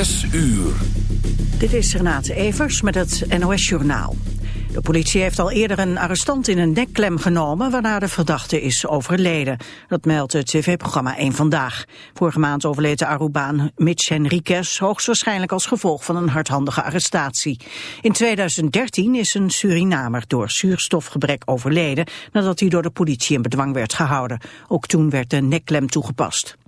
Uur. Dit is Renate Evers met het NOS Journaal. De politie heeft al eerder een arrestant in een nekklem genomen... waarna de verdachte is overleden. Dat meldt het tv-programma 1 Vandaag. Vorige maand overleed de Arubaan Mitch Henriquez... hoogstwaarschijnlijk als gevolg van een hardhandige arrestatie. In 2013 is een Surinamer door zuurstofgebrek overleden... nadat hij door de politie in bedwang werd gehouden. Ook toen werd de nekklem toegepast.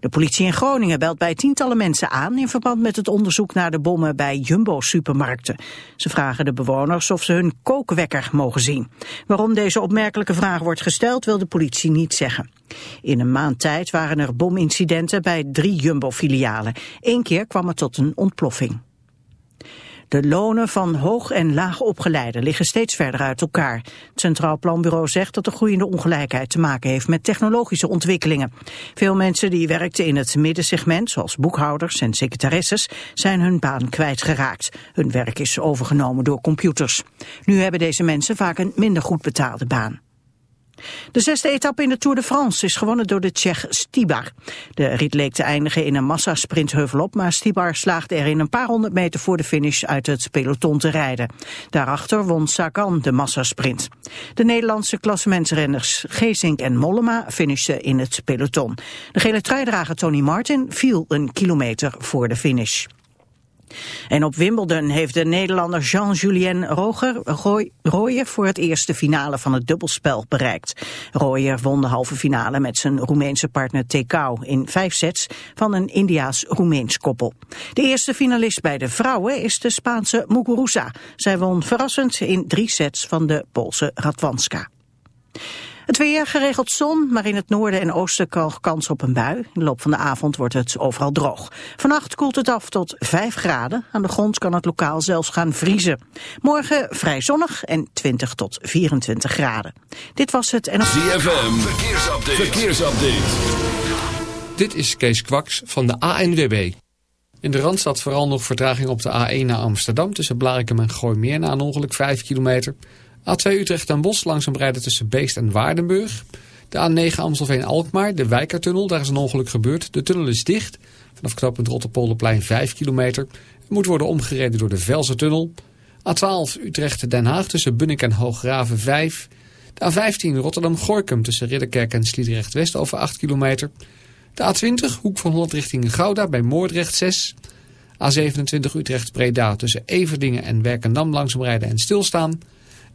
De politie in Groningen belt bij tientallen mensen aan in verband met het onderzoek naar de bommen bij Jumbo-supermarkten. Ze vragen de bewoners of ze hun kookwekker mogen zien. Waarom deze opmerkelijke vraag wordt gesteld wil de politie niet zeggen. In een maand tijd waren er bomincidenten bij drie Jumbo-filialen. Eén keer kwam het tot een ontploffing. De lonen van hoog- en laag opgeleiden liggen steeds verder uit elkaar. Het Centraal Planbureau zegt dat de groeiende ongelijkheid te maken heeft met technologische ontwikkelingen. Veel mensen die werkten in het middensegment, zoals boekhouders en secretaresses, zijn hun baan kwijtgeraakt. Hun werk is overgenomen door computers. Nu hebben deze mensen vaak een minder goed betaalde baan. De zesde etappe in de Tour de France is gewonnen door de Tsjech Stibar. De rit leek te eindigen in een massasprint heuvelop, maar Stibar slaagde er in een paar honderd meter voor de finish uit het peloton te rijden. Daarachter won Sagan de massasprint. De Nederlandse klassementsrenners Geesink en Mollema finishten in het peloton. De gele truidrager Tony Martin viel een kilometer voor de finish. En op Wimbledon heeft de Nederlander Jean-Julien Royer voor het eerste finale van het dubbelspel bereikt. Royer won de halve finale met zijn Roemeense partner Tekau in vijf sets van een Indiaas-Roemeens koppel. De eerste finalist bij de vrouwen is de Spaanse Muguruza. Zij won verrassend in drie sets van de Poolse Radwanska. Het weer geregeld zon, maar in het noorden en oosten kans op een bui. In de loop van de avond wordt het overal droog. Vannacht koelt het af tot 5 graden. Aan de grond kan het lokaal zelfs gaan vriezen. Morgen vrij zonnig en 20 tot 24 graden. Dit was het en... ZFM, verkeersupdate. verkeersupdate. Dit is Kees Kwaks van de ANWB. In de Randstad vooral nog vertraging op de A1 naar Amsterdam... tussen Blarikum en Gooimeer na een ongeluk 5 kilometer... A2 Utrecht en Bos langzaam rijden tussen Beest en Waardenburg. De A9 Amstelveen-Alkmaar, de Wijkertunnel, daar is een ongeluk gebeurd. De tunnel is dicht. Vanaf knooppunt Rotterpolderplein 5 kilometer. Moet worden omgereden door de Velsertunnel. A12 Utrecht-Den Haag tussen Bunnik en Hooggraven 5. De A15 Rotterdam-Gorkum tussen Ridderkerk en Sliedrecht-West over 8 kilometer. De A20 Hoek van Holland richting Gouda bij Moordrecht 6. A27 Utrecht-Breda tussen Everdingen en Werkendam langzaam rijden en stilstaan.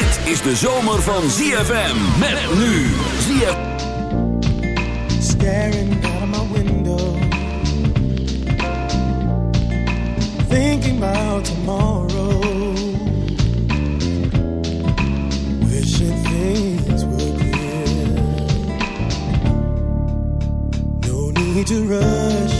Dit is de zomer van ZFM. Met nu ZFM. Staring out of my window. Thinking about tomorrow. Wishing things were clear. No need to rush.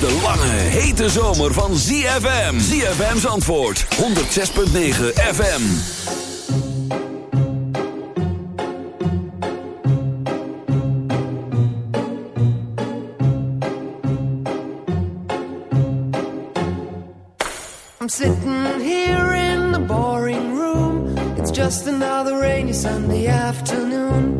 de lange, hete zomer van ZFM. ZFM's antwoord, 106.9 FM. I'm sitting here in the boring room. It's just another rainy Sunday afternoon.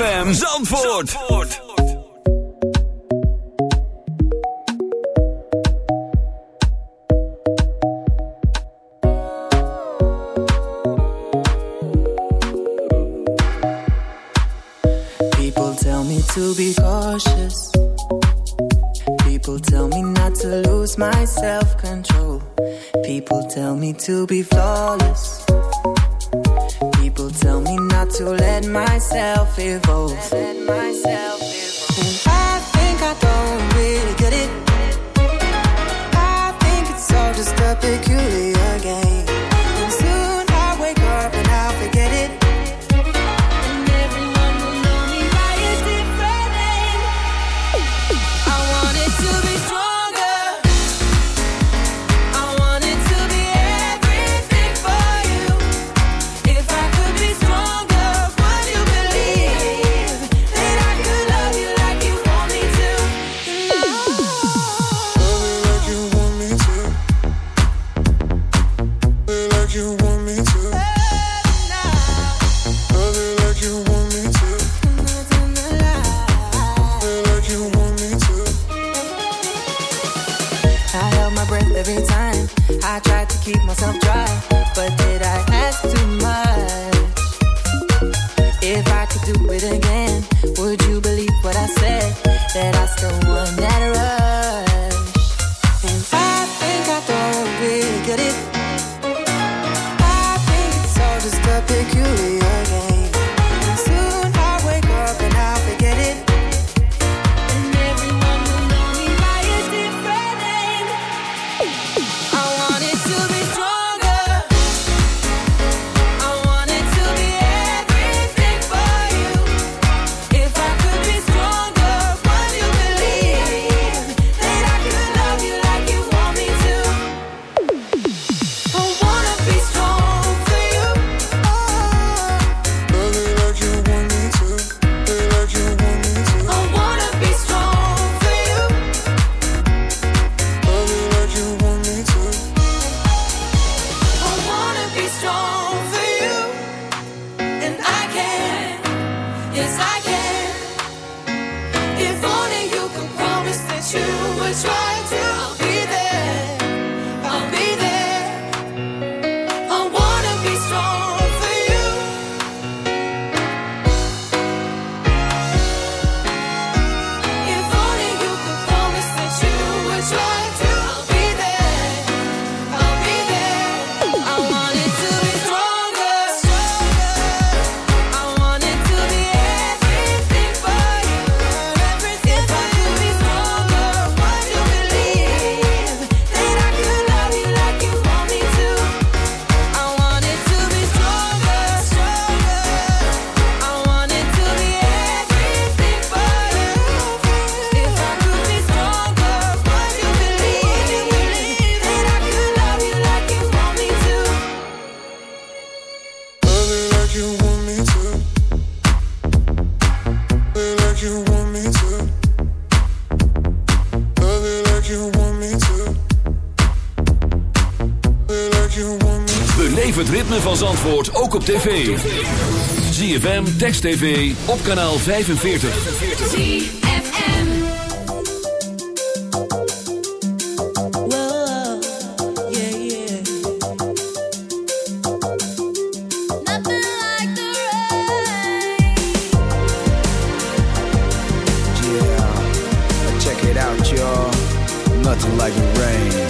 ZFM Zandvoort. Zandvoort. People tell me to be cautious. People tell me not to lose my self-control. People tell me to be flawless. People tell me not to let myself evolve. Let myself evolve. I think I don't tv. ZFM, Text TV, op kanaal 45. Check it out. Nothing like the rain.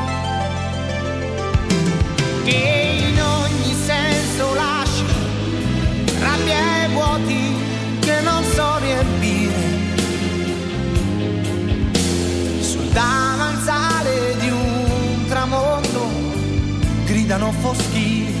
che in ogni senso lasci rabbia e che non so riempire sul davanzale di un tramonto gridano foschie.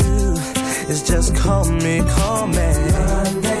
is just call me, call me. Monday,